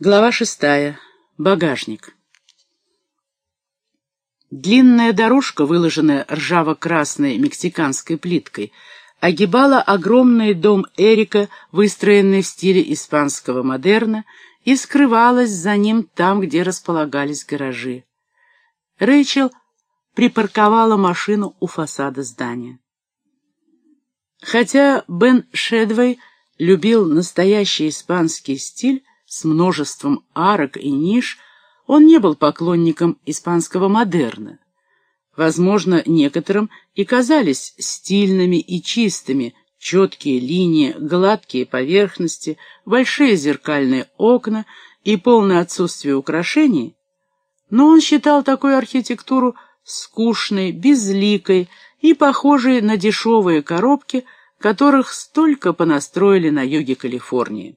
Глава шестая. Багажник. Длинная дорожка, выложенная ржаво-красной мексиканской плиткой, огибала огромный дом Эрика, выстроенный в стиле испанского модерна, и скрывалась за ним там, где располагались гаражи. Рэйчел припарковала машину у фасада здания. Хотя Бен Шедвей любил настоящий испанский стиль с множеством арок и ниш, он не был поклонником испанского модерна. Возможно, некоторым и казались стильными и чистыми четкие линии, гладкие поверхности, большие зеркальные окна и полное отсутствие украшений, но он считал такую архитектуру скучной, безликой и похожей на дешевые коробки, которых столько понастроили на юге Калифорнии.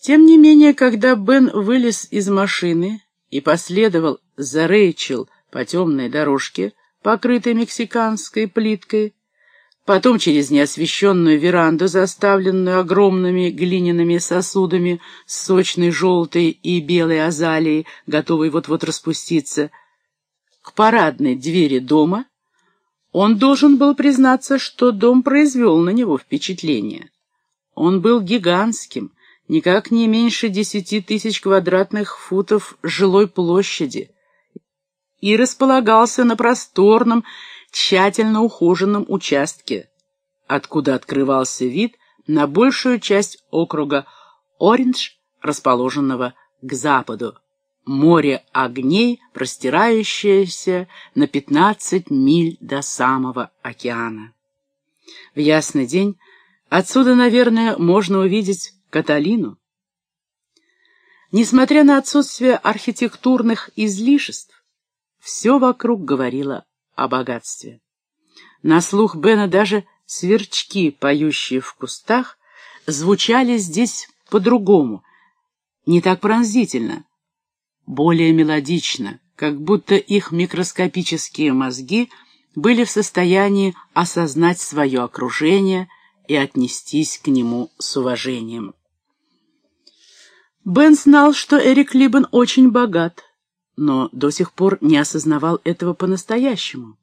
Тем не менее, когда Бен вылез из машины и последовал за Рэйчел по темной дорожке, покрытой мексиканской плиткой, потом через неосвещенную веранду, заставленную огромными глиняными сосудами с сочной желтой и белой азалией, готовой вот-вот распуститься, к парадной двери дома, он должен был признаться, что дом произвел на него впечатление. Он был гигантским, никак не меньше десяти тысяч квадратных футов жилой площади и располагался на просторном, тщательно ухоженном участке, откуда открывался вид на большую часть округа Ориндж, расположенного к западу море огней, простирающееся на пятнадцать миль до самого океана. В ясный день отсюда, наверное, можно увидеть Каталину. Несмотря на отсутствие архитектурных излишеств, все вокруг говорило о богатстве. На слух Бена даже сверчки, поющие в кустах, звучали здесь по-другому, не так пронзительно — более мелодично, как будто их микроскопические мозги были в состоянии осознать свое окружение и отнестись к нему с уважением. Бен знал, что Эрик Либен очень богат, но до сих пор не осознавал этого по-настоящему.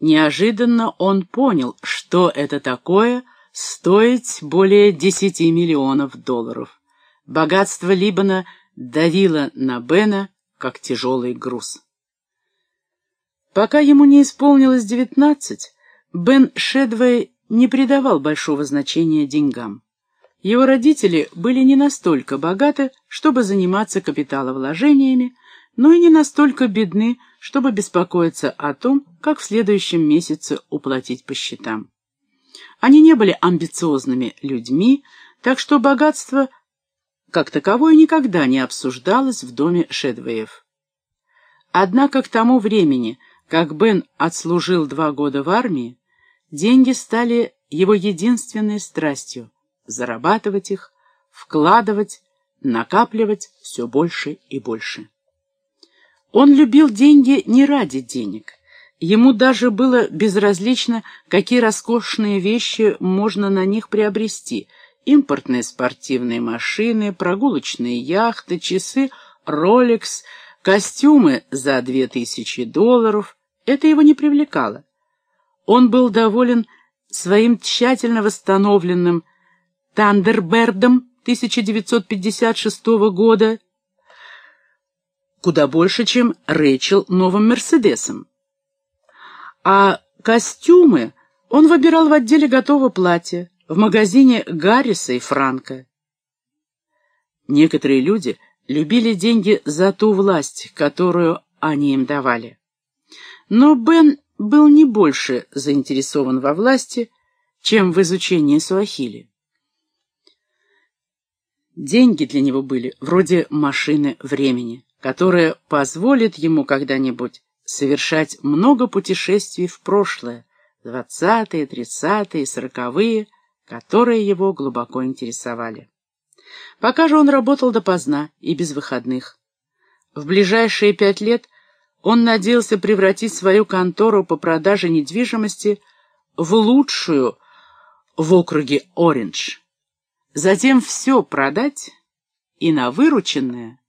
Неожиданно он понял, что это такое стоить более десяти миллионов долларов. Богатство Либана — давила на Бена, как тяжелый груз. Пока ему не исполнилось девятнадцать, Бен Шедвей не придавал большого значения деньгам. Его родители были не настолько богаты, чтобы заниматься капиталовложениями, но и не настолько бедны, чтобы беспокоиться о том, как в следующем месяце уплатить по счетам. Они не были амбициозными людьми, так что богатство как таковое никогда не обсуждалось в доме Шедвеев. Однако к тому времени, как Бен отслужил два года в армии, деньги стали его единственной страстью — зарабатывать их, вкладывать, накапливать все больше и больше. Он любил деньги не ради денег. Ему даже было безразлично, какие роскошные вещи можно на них приобрести — импортные спортивные машины, прогулочные яхты, часы Rolex, костюмы за две тысячи долларов. Это его не привлекало. Он был доволен своим тщательно восстановленным Тандербердом 1956 года, куда больше, чем Рэйчел новым Мерседесом. А костюмы он выбирал в отделе готового платья, в магазине Гарриса и Франка. Некоторые люди любили деньги за ту власть, которую они им давали. Но Бен был не больше заинтересован во власти, чем в изучении суахили. Деньги для него были вроде машины времени, которая позволит ему когда-нибудь совершать много путешествий в прошлое, двадцатые, тридцатые, сороковые, которые его глубоко интересовали. Пока же он работал допоздна и без выходных. В ближайшие пять лет он надеялся превратить свою контору по продаже недвижимости в лучшую в округе Ориндж. Затем все продать и на вырученное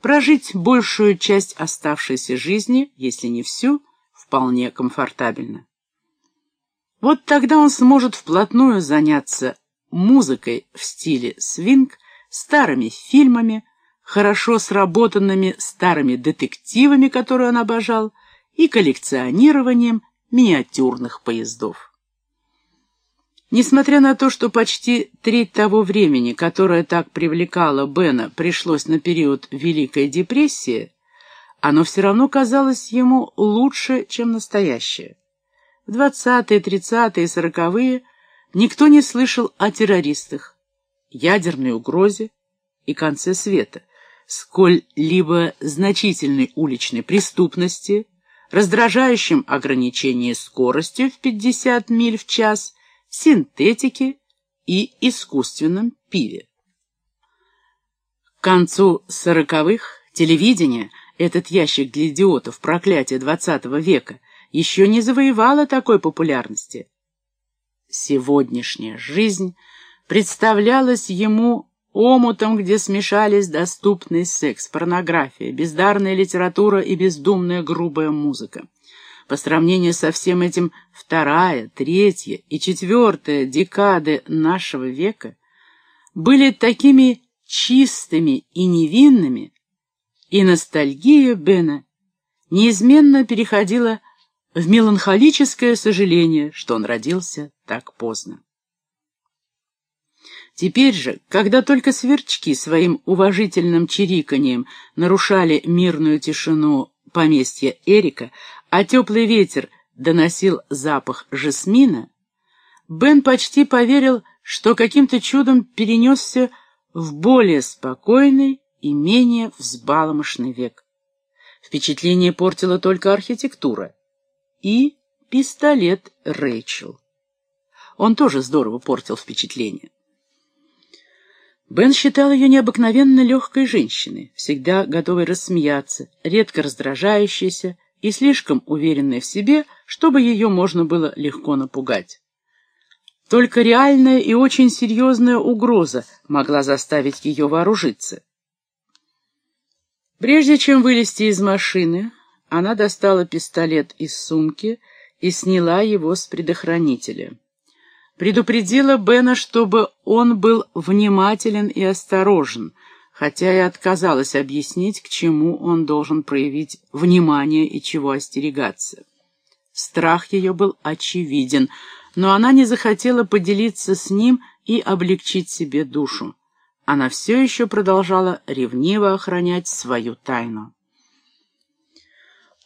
прожить большую часть оставшейся жизни, если не всю, вполне комфортабельно. Вот тогда он сможет вплотную заняться музыкой в стиле свинг, старыми фильмами, хорошо сработанными старыми детективами, которые он обожал, и коллекционированием миниатюрных поездов. Несмотря на то, что почти треть того времени, которое так привлекало Бена, пришлось на период Великой депрессии, оно все равно казалось ему лучше, чем настоящее. В двадцатые, тридцатые, сороковые никто не слышал о террористах, ядерной угрозе и конце света, сколь-либо значительной уличной преступности, раздражающем ограничении скорости в 50 миль в час – синтетике и искусственном пиве. К концу сороковых телевидение, этот ящик для идиотов, проклятие двадцатого века, еще не завоевало такой популярности. Сегодняшняя жизнь представлялась ему омутом, где смешались доступный секс, порнография, бездарная литература и бездумная грубая музыка. По сравнению со всем этим вторая, третья и четвертая декады нашего века были такими чистыми и невинными, и ностальгия Бена неизменно переходила в меланхолическое сожаление, что он родился так поздно. Теперь же, когда только сверчки своим уважительным чириканьем нарушали мирную тишину поместья Эрика, а теплый ветер доносил запах жасмина, Бен почти поверил, что каким-то чудом перенесся в более спокойный и менее взбаломошный век. Впечатление портила только архитектура и пистолет Рэйчел. Он тоже здорово портил впечатление. Бен считал ее необыкновенно легкой женщиной, всегда готовой рассмеяться, редко раздражающейся, и слишком уверенной в себе, чтобы ее можно было легко напугать. Только реальная и очень серьезная угроза могла заставить ее вооружиться. Прежде чем вылезти из машины, она достала пистолет из сумки и сняла его с предохранителя. Предупредила Бена, чтобы он был внимателен и осторожен, хотя и отказалась объяснить, к чему он должен проявить внимание и чего остерегаться. Страх ее был очевиден, но она не захотела поделиться с ним и облегчить себе душу. Она все еще продолжала ревниво охранять свою тайну.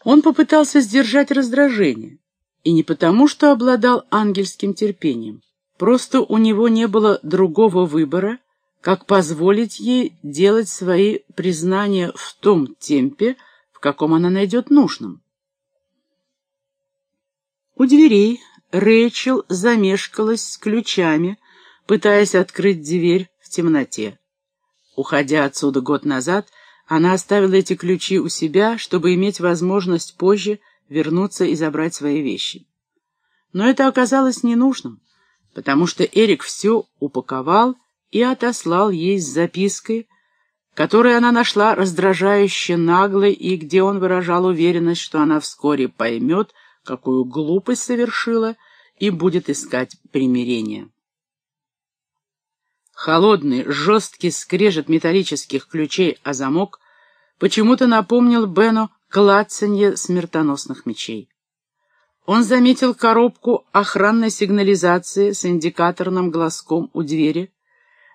Он попытался сдержать раздражение, и не потому, что обладал ангельским терпением. Просто у него не было другого выбора, как позволить ей делать свои признания в том темпе, в каком она найдет нужным. У дверей Рэйчел замешкалась с ключами, пытаясь открыть дверь в темноте. Уходя отсюда год назад, она оставила эти ключи у себя, чтобы иметь возможность позже вернуться и забрать свои вещи. Но это оказалось ненужным, потому что Эрик все упаковал и отослал ей с запиской, которую она нашла раздражающе наглой и где он выражал уверенность, что она вскоре поймет, какую глупость совершила и будет искать примирение. Холодный, жесткий скрежет металлических ключей о замок почему-то напомнил Бену клацанье смертоносных мечей. Он заметил коробку охранной сигнализации с индикаторным глазком у двери,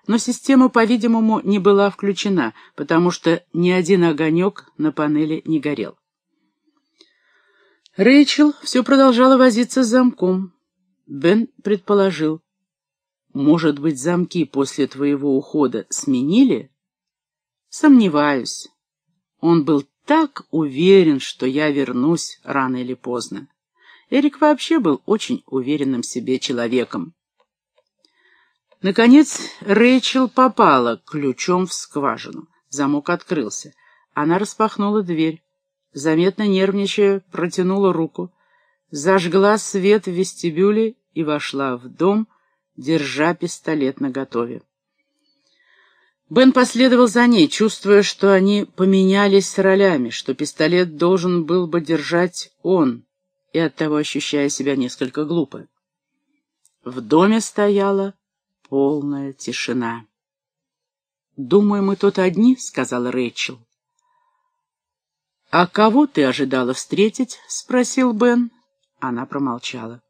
но система, по-видимому, не была включена, потому что ни один огонек на панели не горел. Рэйчел все продолжала возиться с замком. Бен предположил. «Может быть, замки после твоего ухода сменили?» «Сомневаюсь. Он был так уверен, что я вернусь рано или поздно. Эрик вообще был очень уверенным в себе человеком. Наконец Рэйчел попала ключом в скважину. Замок открылся. Она распахнула дверь. Заметно нервничая, протянула руку, зажгла свет в вестибюле и вошла в дом, держа пистолет наготове. Бен последовал за ней, чувствуя, что они поменялись ролями, что пистолет должен был бы держать он, и оттого ощущая себя несколько глупо. В доме стояла полная тишина. «Думаю, мы тут одни», — сказала Рэйчел. «А кого ты ожидала встретить?» — спросил Бен. Она промолчала.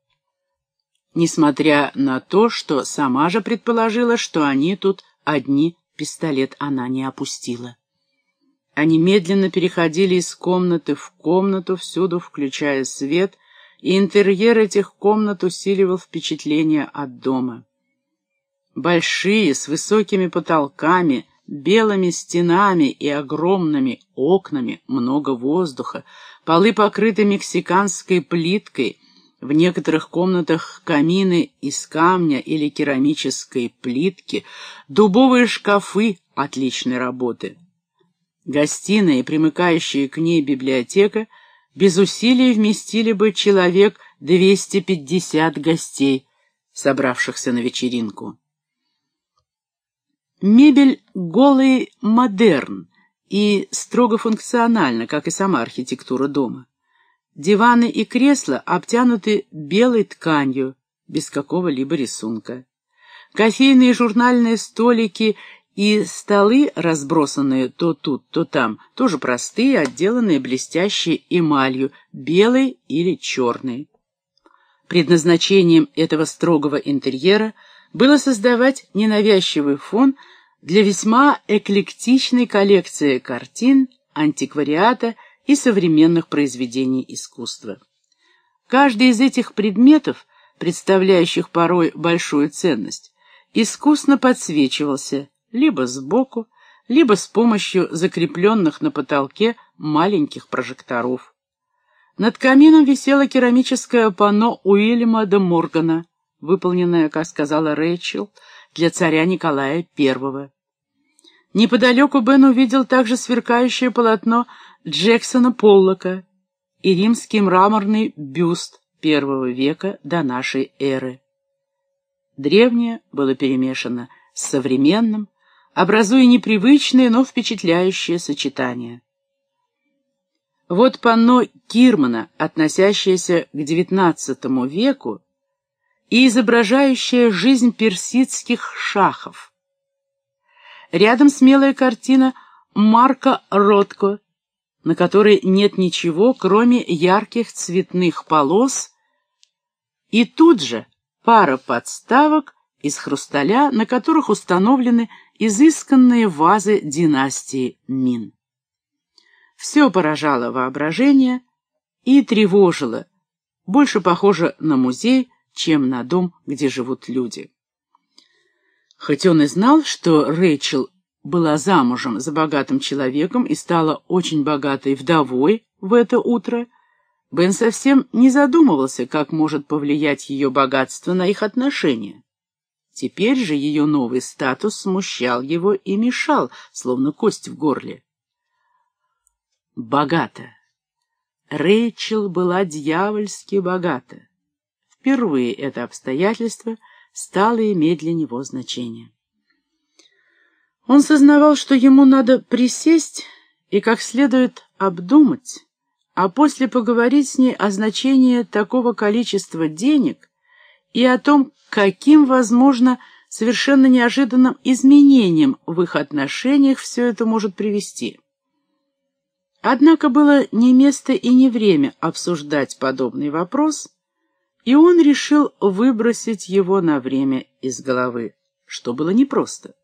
Несмотря на то, что сама же предположила, что они тут одни, пистолет она не опустила. Они медленно переходили из комнаты в комнату, всюду включая свет, и интерьер этих комнат усиливал впечатление от дома. Большие, с высокими потолками, белыми стенами и огромными окнами, много воздуха, полы покрыты мексиканской плиткой, в некоторых комнатах камины из камня или керамической плитки, дубовые шкафы отличной работы. Гостиная и примыкающая к ней библиотека без усилий вместили бы человек 250 гостей, собравшихся на вечеринку. Мебель голый модерн и строго функциональна, как и сама архитектура дома. Диваны и кресла обтянуты белой тканью, без какого-либо рисунка. Кофейные и журнальные столики и столы, разбросанные то тут, то там, тоже простые, отделанные блестящей эмалью, белой или черной. Предназначением этого строгого интерьера было создавать ненавязчивый фон для весьма эклектичной коллекции картин, антиквариата и современных произведений искусства. Каждый из этих предметов, представляющих порой большую ценность, искусно подсвечивался либо сбоку, либо с помощью закрепленных на потолке маленьких прожекторов. Над камином висело керамическое панно Уильяма де Моргана, выполненное, как сказала Рэйчел, для царя Николая I. Неподалеку Бен увидел также сверкающее полотно Джексона Поллока и римский мраморный бюст первого века до нашей эры. Древнее было перемешано с современным, образуя непривычное, но впечатляющее сочетание. Вот панно Кирмана, относящееся к XIX веку, и изображающая жизнь персидских шахов. Рядом смелая картина Марка Ротко, на которой нет ничего, кроме ярких цветных полос, и тут же пара подставок из хрусталя, на которых установлены изысканные вазы династии Мин. Все поражало воображение и тревожило, больше похоже на музей, чем на дом, где живут люди. Хоть он и знал, что Рэйчел была замужем за богатым человеком и стала очень богатой вдовой в это утро, Бен совсем не задумывался, как может повлиять ее богатство на их отношения. Теперь же ее новый статус смущал его и мешал, словно кость в горле. Богата. Рэйчел была дьявольски богата. Впервые это обстоятельство стало иметь для него значение. Он сознавал, что ему надо присесть и как следует обдумать, а после поговорить с ней о значении такого количества денег и о том, каким, возможно, совершенно неожиданным изменением в их отношениях все это может привести. Однако было не место и не время обсуждать подобный вопрос, и он решил выбросить его на время из головы, что было непросто.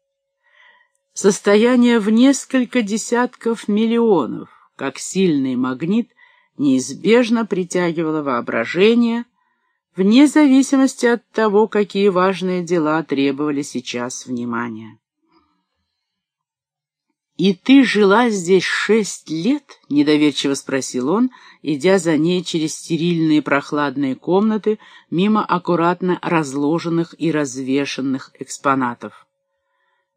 Состояние в несколько десятков миллионов, как сильный магнит, неизбежно притягивало воображение, вне зависимости от того, какие важные дела требовали сейчас внимания. «И ты жила здесь шесть лет?» — недоверчиво спросил он, идя за ней через стерильные прохладные комнаты, мимо аккуратно разложенных и развешанных экспонатов.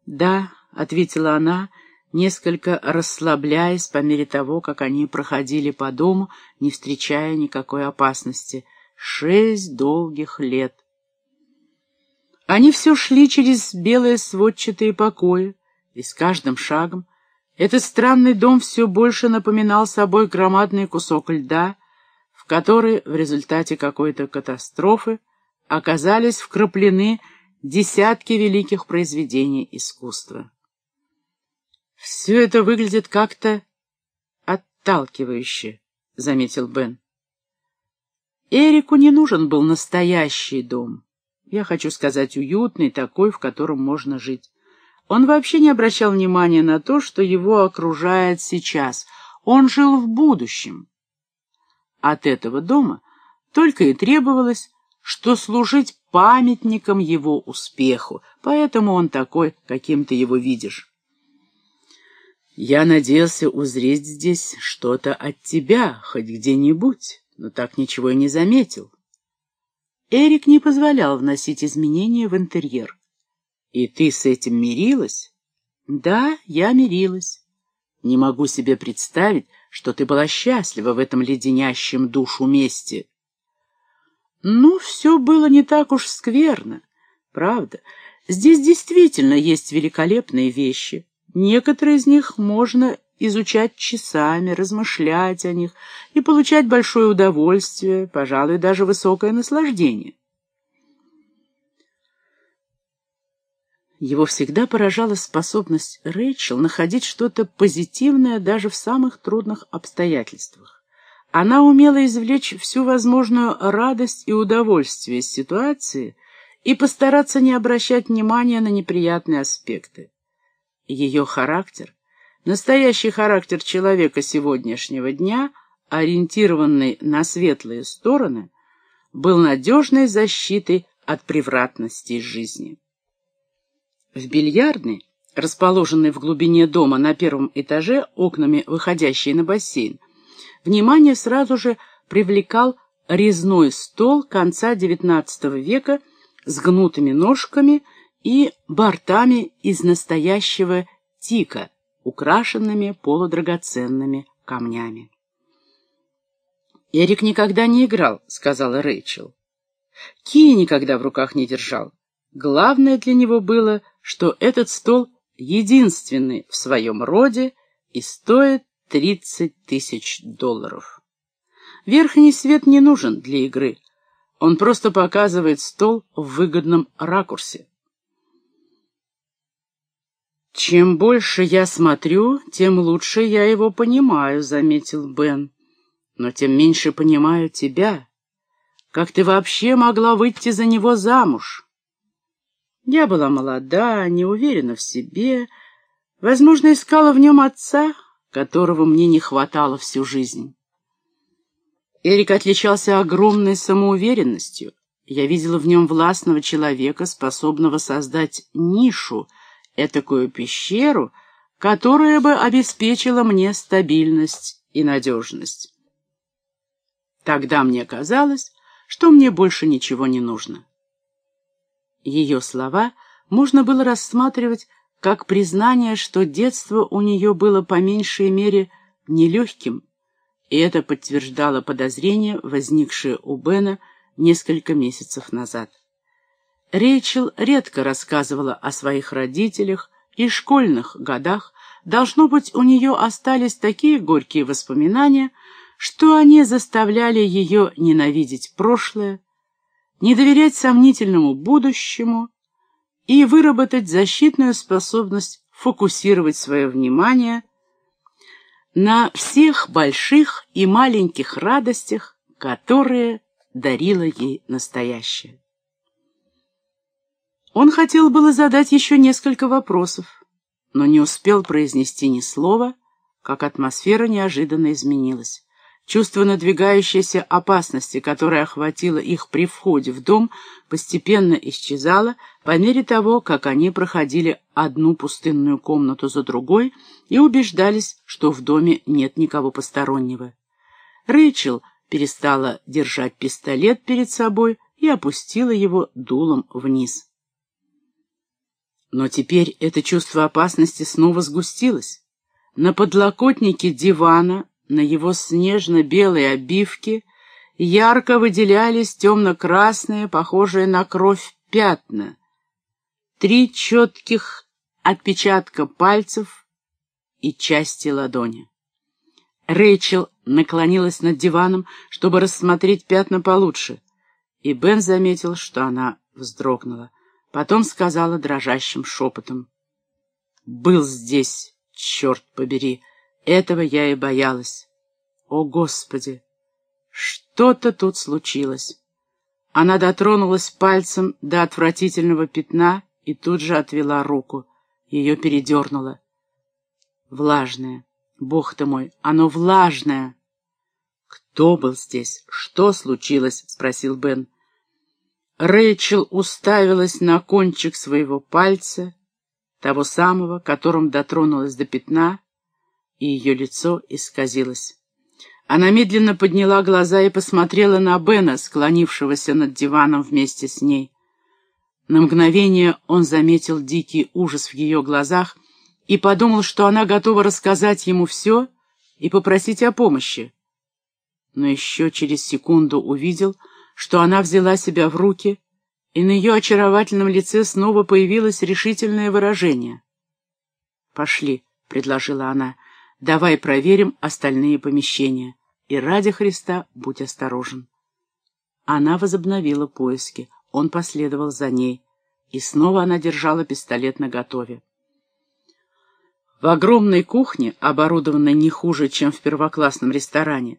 «Да», — ответила она, несколько расслабляясь по мере того, как они проходили по дому, не встречая никакой опасности. «Шесть долгих лет». Они все шли через белые сводчатые покои, И с каждым шагом этот странный дом все больше напоминал собой громадный кусок льда, в который в результате какой-то катастрофы оказались вкраплены десятки великих произведений искусства. «Все это выглядит как-то отталкивающе», — заметил Бен. Эрику не нужен был настоящий дом. Я хочу сказать, уютный, такой, в котором можно жить. Он вообще не обращал внимания на то, что его окружает сейчас. Он жил в будущем. От этого дома только и требовалось, что служить памятником его успеху, поэтому он такой, каким ты его видишь. Я надеялся узреть здесь что-то от тебя, хоть где-нибудь, но так ничего и не заметил. Эрик не позволял вносить изменения в интерьер. И ты с этим мирилась? Да, я мирилась. Не могу себе представить, что ты была счастлива в этом леденящем душу месте. Ну, все было не так уж скверно, правда. Здесь действительно есть великолепные вещи. Некоторые из них можно изучать часами, размышлять о них и получать большое удовольствие, пожалуй, даже высокое наслаждение. Его всегда поражала способность Рэйчел находить что-то позитивное даже в самых трудных обстоятельствах. Она умела извлечь всю возможную радость и удовольствие из ситуации и постараться не обращать внимания на неприятные аспекты. Ее характер, настоящий характер человека сегодняшнего дня, ориентированный на светлые стороны, был надежной защитой от превратностей жизни. В бильярдной, расположенной в глубине дома на первом этаже, окнами выходящей на бассейн, внимание сразу же привлекал резной стол конца XIX века с гнутыми ножками и бортами из настоящего тика, украшенными полудрагоценными камнями. «Эрик никогда не играл», — сказала Рэйчел. Кия никогда в руках не держал. Главное для него было, что этот стол единственный в своем роде и стоит 30 тысяч долларов. Верхний свет не нужен для игры. Он просто показывает стол в выгодном ракурсе. «Чем больше я смотрю, тем лучше я его понимаю», — заметил Бен. «Но тем меньше понимаю тебя. Как ты вообще могла выйти за него замуж?» Я была молода, не уверена в себе, возможно, искала в нем отца, которого мне не хватало всю жизнь. Эрик отличался огромной самоуверенностью. Я видела в нем властного человека, способного создать нишу, этакую пещеру, которая бы обеспечила мне стабильность и надежность. Тогда мне казалось, что мне больше ничего не нужно. Ее слова можно было рассматривать как признание, что детство у нее было по меньшей мере нелегким, и это подтверждало подозрение, возникшее у Бена несколько месяцев назад. Рейчел редко рассказывала о своих родителях и школьных годах, должно быть, у нее остались такие горькие воспоминания, что они заставляли ее ненавидеть прошлое, не доверять сомнительному будущему и выработать защитную способность фокусировать свое внимание на всех больших и маленьких радостях, которые дарило ей настоящее. Он хотел было задать еще несколько вопросов, но не успел произнести ни слова, как атмосфера неожиданно изменилась. Чувство надвигающейся опасности, которое охватило их при входе в дом, постепенно исчезало по мере того, как они проходили одну пустынную комнату за другой и убеждались, что в доме нет никого постороннего. Рэйчел перестала держать пистолет перед собой и опустила его дулом вниз. Но теперь это чувство опасности снова сгустилось. На подлокотнике дивана на его снежно-белой обивке ярко выделялись темно-красные, похожие на кровь, пятна. Три четких отпечатка пальцев и части ладони. Рэйчел наклонилась над диваном, чтобы рассмотреть пятна получше, и Бен заметил, что она вздрогнула. Потом сказала дрожащим шепотом. «Был здесь, черт побери, этого я и боялась. О, Господи! Что-то тут случилось». Она дотронулась пальцем до отвратительного пятна и тут же отвела руку. Ее передернуло. Влажное. Бог ты мой, оно влажное. «Кто был здесь? Что случилось?» — спросил Бен. Рэйчел уставилась на кончик своего пальца, того самого, которым дотронулась до пятна, и ее лицо исказилось. Она медленно подняла глаза и посмотрела на Бена, склонившегося над диваном вместе с ней. На мгновение он заметил дикий ужас в ее глазах и подумал, что она готова рассказать ему все и попросить о помощи. Но еще через секунду увидел, что она взяла себя в руки, и на ее очаровательном лице снова появилось решительное выражение. «Пошли», — предложила она, — «давай проверим остальные помещения, и ради Христа будь осторожен». Она возобновила поиски, он последовал за ней, и снова она держала пистолет наготове. В огромной кухне, оборудованной не хуже, чем в первоклассном ресторане,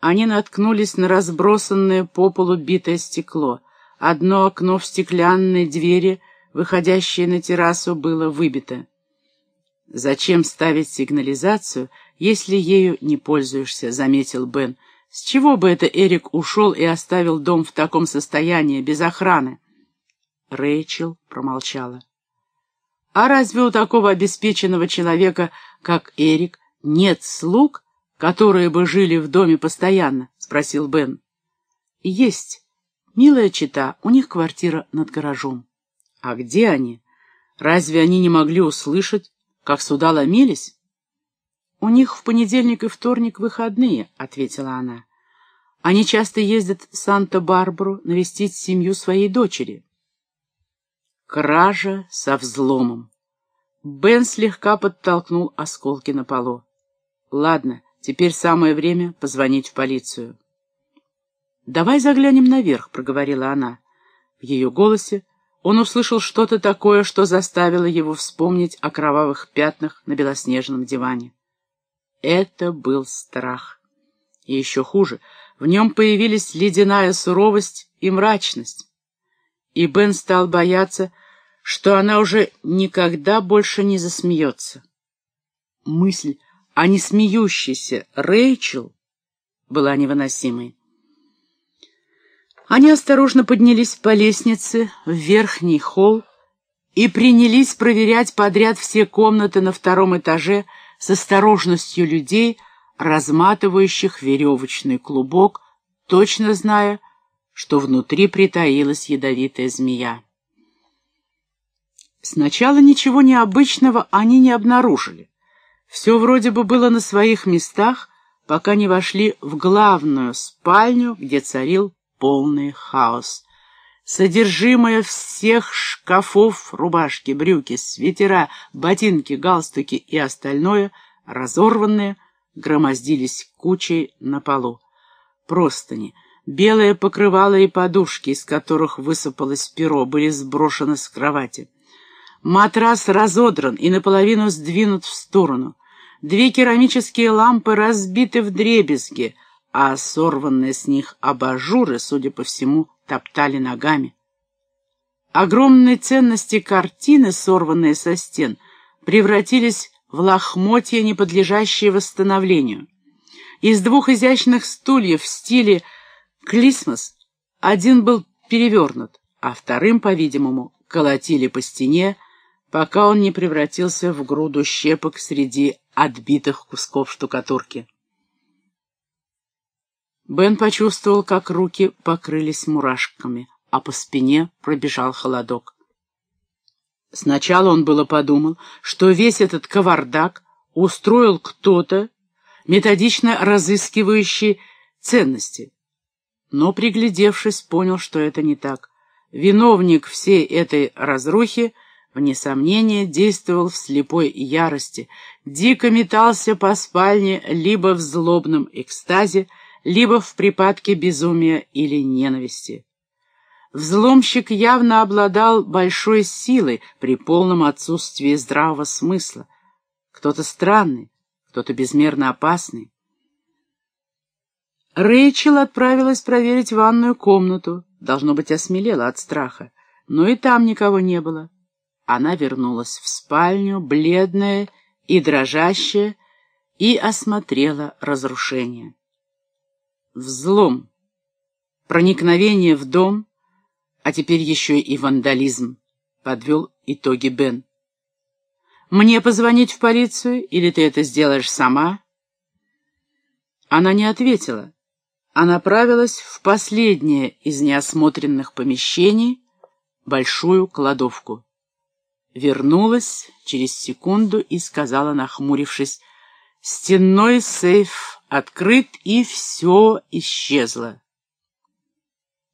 они наткнулись на разбросанное по полу битое стекло. Одно окно в стеклянной двери, выходящее на террасу, было выбито. «Зачем ставить сигнализацию, если ею не пользуешься?» — заметил Бен. «С чего бы это Эрик ушел и оставил дом в таком состоянии, без охраны?» Рэйчел промолчала. А разве у такого обеспеченного человека, как Эрик, нет слуг, которые бы жили в доме постоянно? — спросил Бен. — Есть. Милая чита, у них квартира над гаражом. — А где они? Разве они не могли услышать, как сюда ломились? — У них в понедельник и вторник выходные, — ответила она. — Они часто ездят в Санта-Барбару навестить семью своей дочери. Кража со взломом. Бен слегка подтолкнул осколки на полу. Ладно, теперь самое время позвонить в полицию. «Давай заглянем наверх», — проговорила она. В ее голосе он услышал что-то такое, что заставило его вспомнить о кровавых пятнах на белоснежном диване. Это был страх. И еще хуже, в нем появились ледяная суровость и мрачность. И Бен стал бояться, что она уже никогда больше не засмеется. Мысль о несмеющейся Рэйчел была невыносимой. Они осторожно поднялись по лестнице в верхний холл и принялись проверять подряд все комнаты на втором этаже с осторожностью людей, разматывающих веревочный клубок, точно зная, что внутри притаилась ядовитая змея. Сначала ничего необычного они не обнаружили. Все вроде бы было на своих местах, пока не вошли в главную спальню, где царил полный хаос. Содержимое всех шкафов, рубашки, брюки, свитера, ботинки, галстуки и остальное, разорванные, громоздились кучей на полу. Простыни, белое покрывало и подушки, из которых высыпалось перо, были сброшены с кровати. Матрас разодран и наполовину сдвинут в сторону. Две керамические лампы разбиты в дребезги, а сорванные с них абажуры, судя по всему, топтали ногами. Огромные ценности картины, сорванные со стен, превратились в лохмотья, не подлежащие восстановлению. Из двух изящных стульев в стиле «Клисмос» один был перевернут, а вторым, по-видимому, колотили по стене, пока он не превратился в груду щепок среди отбитых кусков штукатурки. Бен почувствовал, как руки покрылись мурашками, а по спине пробежал холодок. Сначала он было подумал, что весь этот кавардак устроил кто-то, методично разыскивающий ценности. Но, приглядевшись, понял, что это не так. Виновник всей этой разрухи вне сомнения, действовал в слепой ярости, дико метался по спальне либо в злобном экстазе, либо в припадке безумия или ненависти. Взломщик явно обладал большой силой при полном отсутствии здравого смысла. Кто-то странный, кто-то безмерно опасный. Рэйчел отправилась проверить ванную комнату, должно быть, осмелела от страха, но и там никого не было. Она вернулась в спальню, бледная и дрожащая, и осмотрела разрушение. Взлом, проникновение в дом, а теперь еще и вандализм, подвел итоги Бен. «Мне позвонить в полицию, или ты это сделаешь сама?» Она не ответила, а направилась в последнее из неосмотренных помещений, большую кладовку вернулась через секунду и сказала, нахмурившись, «Стенной сейф открыт, и все исчезло».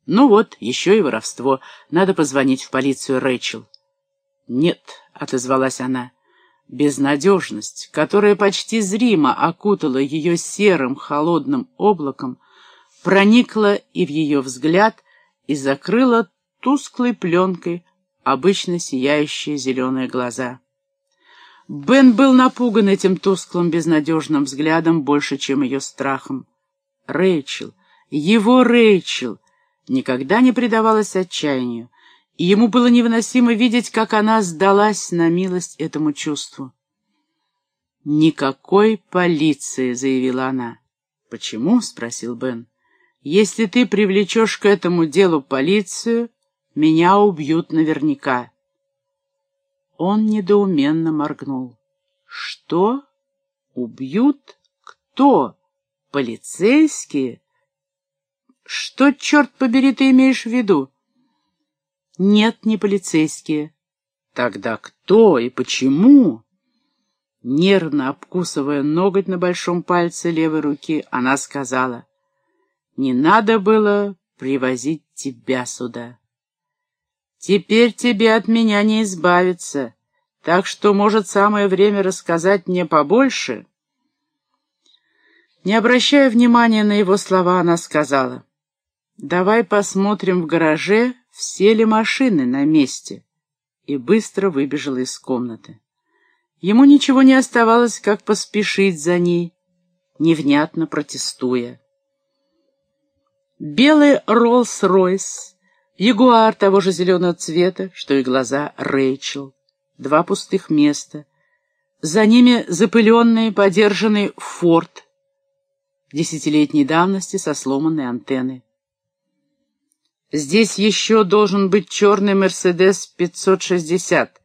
«Ну вот, еще и воровство. Надо позвонить в полицию Рэйчел». «Нет», — отозвалась она, — безнадежность, которая почти зримо окутала ее серым холодным облаком, проникла и в ее взгляд и закрыла тусклой пленкой обычно сияющие зеленые глаза. Бен был напуган этим тусклым безнадежным взглядом больше, чем ее страхом. Рэйчел, его Рэйчел, никогда не предавалась отчаянию, и ему было невыносимо видеть, как она сдалась на милость этому чувству. «Никакой полиции», — заявила она. «Почему?» — спросил Бен. «Если ты привлечешь к этому делу полицию, меня убьют наверняка. Он недоуменно моргнул. Что? Убьют? Кто? Полицейские? Что, черт побери, ты имеешь в виду? Нет, не полицейские. Тогда кто и почему? Нервно обкусывая ноготь на большом пальце левой руки, она сказала, «Не надо было привозить тебя сюда». Теперь тебе от меня не избавиться, так что, может, самое время рассказать мне побольше?» Не обращая внимания на его слова, она сказала, «Давай посмотрим в гараже, все ли машины на месте», и быстро выбежала из комнаты. Ему ничего не оставалось, как поспешить за ней, невнятно протестуя. Белый Роллс-Ройс Ягуар того же зеленого цвета, что и глаза Рэйчел. Два пустых места. За ними запыленный, подержанный форт десятилетней давности со сломанной антенной. Здесь еще должен быть черный Мерседес 560.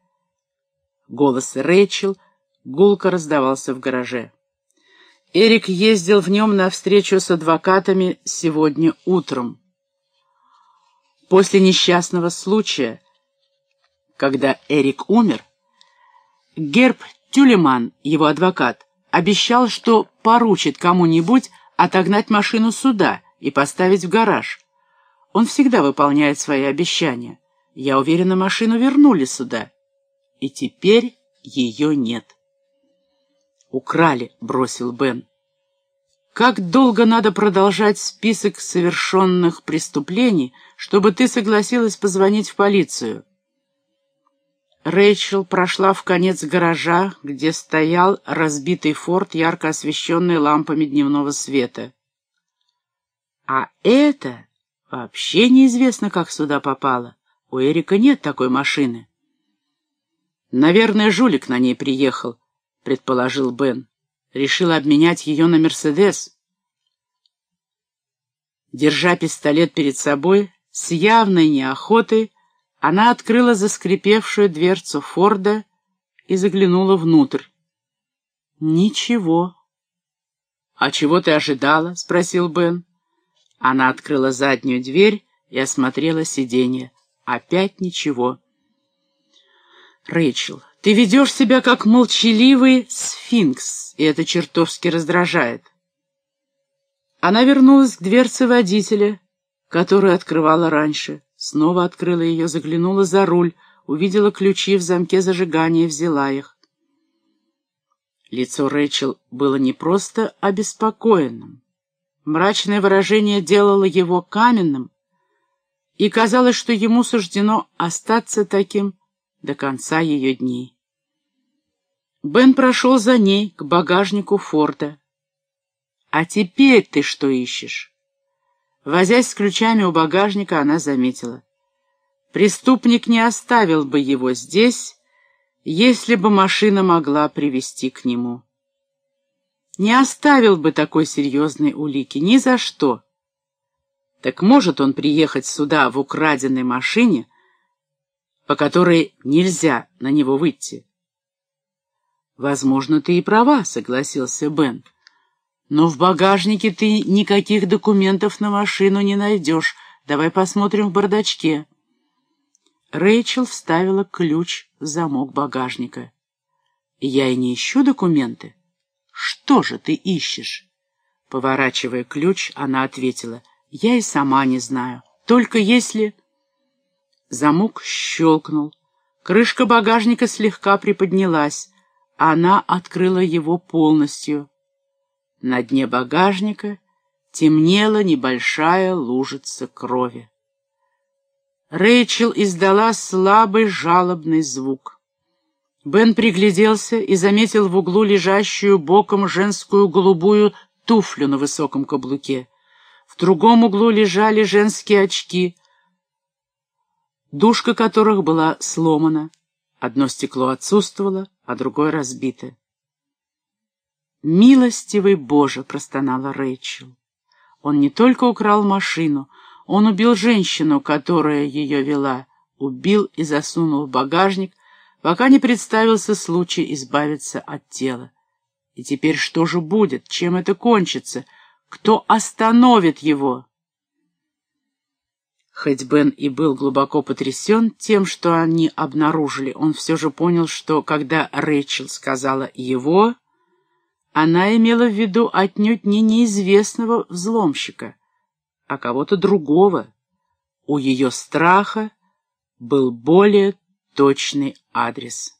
Голос Рэйчел гулко раздавался в гараже. Эрик ездил в нем на встречу с адвокатами сегодня утром. После несчастного случая, когда Эрик умер, Герб Тюлеман, его адвокат, обещал, что поручит кому-нибудь отогнать машину сюда и поставить в гараж. Он всегда выполняет свои обещания. Я уверена, машину вернули сюда. И теперь ее нет. «Украли», — бросил Бен. Как долго надо продолжать список совершенных преступлений, чтобы ты согласилась позвонить в полицию? Рэйчел прошла в конец гаража, где стоял разбитый форт, ярко освещенный лампами дневного света. А это вообще неизвестно, как сюда попало. У Эрика нет такой машины. Наверное, жулик на ней приехал, предположил Бен решила обменять ее на «Мерседес». Держа пистолет перед собой, с явной неохотой, она открыла заскрипевшую дверцу Форда и заглянула внутрь. «Ничего». «А чего ты ожидала?» — спросил Бен. Она открыла заднюю дверь и осмотрела сиденье. Опять ничего. «Рэйчел, ты ведешь себя как молчаливый сфинкс, и это чертовски раздражает. Она вернулась к дверце водителя, которую открывала раньше. Снова открыла ее, заглянула за руль, увидела ключи в замке зажигания, взяла их. Лицо Рэйчел было не просто обеспокоенным. Мрачное выражение делало его каменным, и казалось, что ему суждено остаться таким до конца ее дней. Бен прошел за ней к багажнику форта. «А теперь ты что ищешь?» Возясь с ключами у багажника, она заметила. Преступник не оставил бы его здесь, если бы машина могла привести к нему. Не оставил бы такой серьезной улики ни за что. Так может он приехать сюда в украденной машине, по которой нельзя на него выйти? «Возможно, ты и права», — согласился Бен. «Но в багажнике ты никаких документов на машину не найдешь. Давай посмотрим в бардачке». Рэйчел вставила ключ в замок багажника. «Я и не ищу документы». «Что же ты ищешь?» Поворачивая ключ, она ответила. «Я и сама не знаю. Только если...» Замок щелкнул. Крышка багажника слегка приподнялась. Она открыла его полностью. На дне багажника темнела небольшая лужица крови. Рэйчел издала слабый жалобный звук. Бен пригляделся и заметил в углу лежащую боком женскую голубую туфлю на высоком каблуке. В другом углу лежали женские очки, дужка которых была сломана. Одно стекло отсутствовало, а другое разбито. «Милостивый Боже!» — простонала Рэйчел. «Он не только украл машину, он убил женщину, которая ее вела, убил и засунул в багажник, пока не представился случай избавиться от тела. И теперь что же будет? Чем это кончится? Кто остановит его?» Хоть Бен и был глубоко потрясен тем, что они обнаружили, он все же понял, что когда Рэйчел сказала «его», она имела в виду отнюдь не неизвестного взломщика, а кого-то другого. У ее страха был более точный адрес.